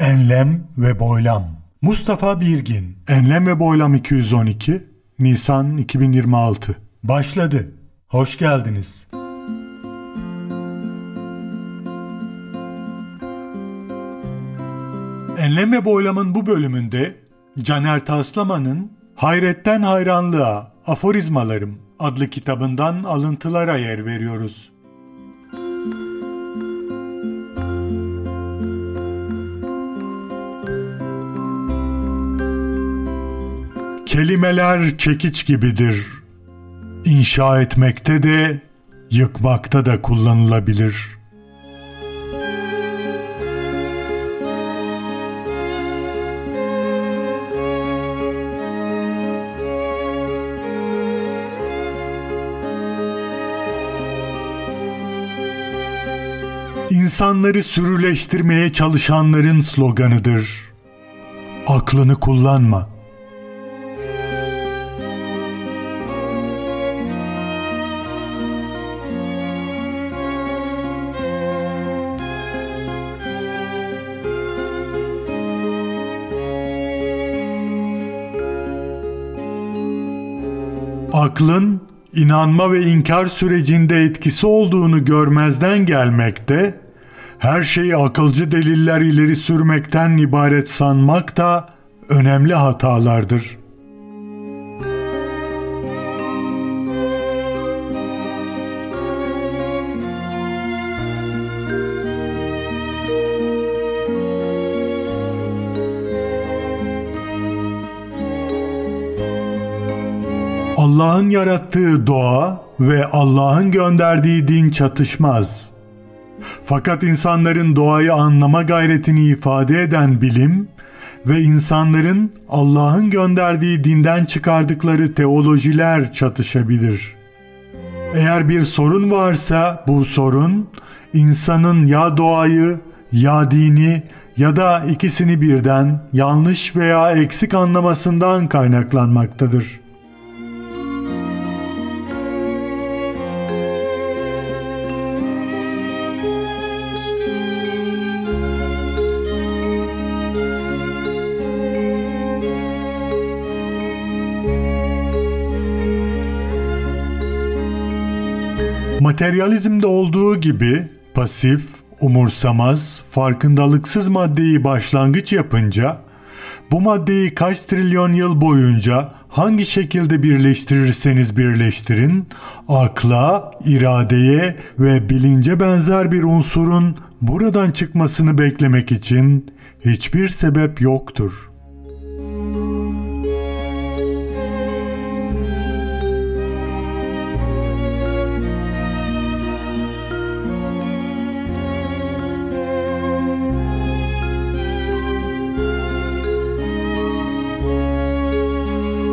Enlem ve Boylam Mustafa Birgin Enlem ve Boylam 212 Nisan 2026 Başladı. Hoş geldiniz. Enlem ve Boylam'ın bu bölümünde Caner Taslaman'ın Hayretten Hayranlığa Aforizmalarım adlı kitabından alıntılara yer veriyoruz. Kelimeler çekiç gibidir. İnşa etmekte de, yıkmakta da kullanılabilir. İnsanları sürüleştirmeye çalışanların sloganıdır. Aklını kullanma. Aklın inanma ve inkar sürecinde etkisi olduğunu görmezden gelmekte, her şeyi akılcı deliller ileri sürmekten ibaret sanmak da önemli hatalardır. Allah'ın yarattığı doğa ve Allah'ın gönderdiği din çatışmaz. Fakat insanların doğayı anlama gayretini ifade eden bilim ve insanların Allah'ın gönderdiği dinden çıkardıkları teolojiler çatışabilir. Eğer bir sorun varsa bu sorun insanın ya doğayı ya dini ya da ikisini birden yanlış veya eksik anlamasından kaynaklanmaktadır. Materyalizmde olduğu gibi pasif, umursamaz, farkındalıksız maddeyi başlangıç yapınca bu maddeyi kaç trilyon yıl boyunca hangi şekilde birleştirirseniz birleştirin, akla, iradeye ve bilince benzer bir unsurun buradan çıkmasını beklemek için hiçbir sebep yoktur.''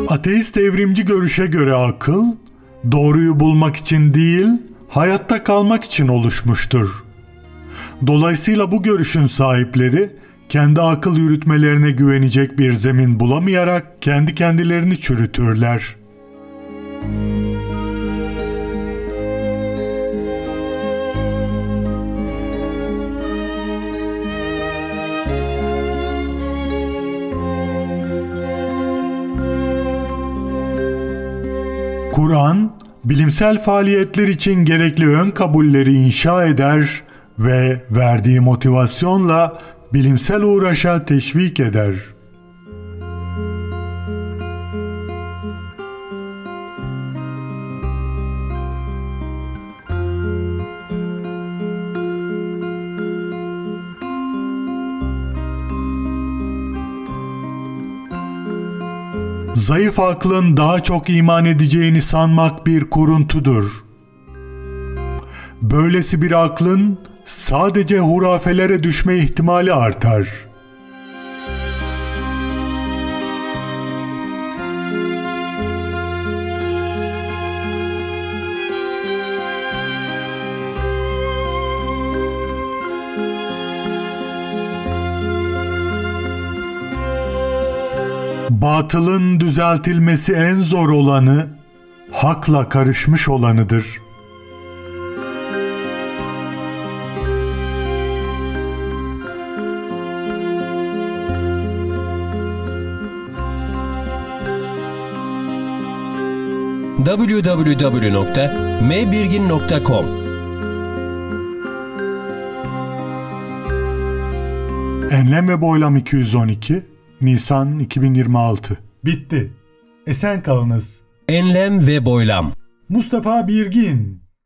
Ateist evrimci görüşe göre akıl, doğruyu bulmak için değil, hayatta kalmak için oluşmuştur. Dolayısıyla bu görüşün sahipleri kendi akıl yürütmelerine güvenecek bir zemin bulamayarak kendi kendilerini çürütürler. Kur'an, bilimsel faaliyetler için gerekli ön kabulleri inşa eder ve verdiği motivasyonla bilimsel uğraşa teşvik eder. Zayıf aklın daha çok iman edeceğini sanmak bir kuruntudur. Böylesi bir aklın sadece hurafelere düşme ihtimali artar. batılın düzeltilmesi en zor olanı, hakla karışmış olanıdır. www.mbirgin.com e Enlem ve Boylam 212 Nisan 2026 Bitti. Esen kalınız. Enlem ve boylam Mustafa Birgin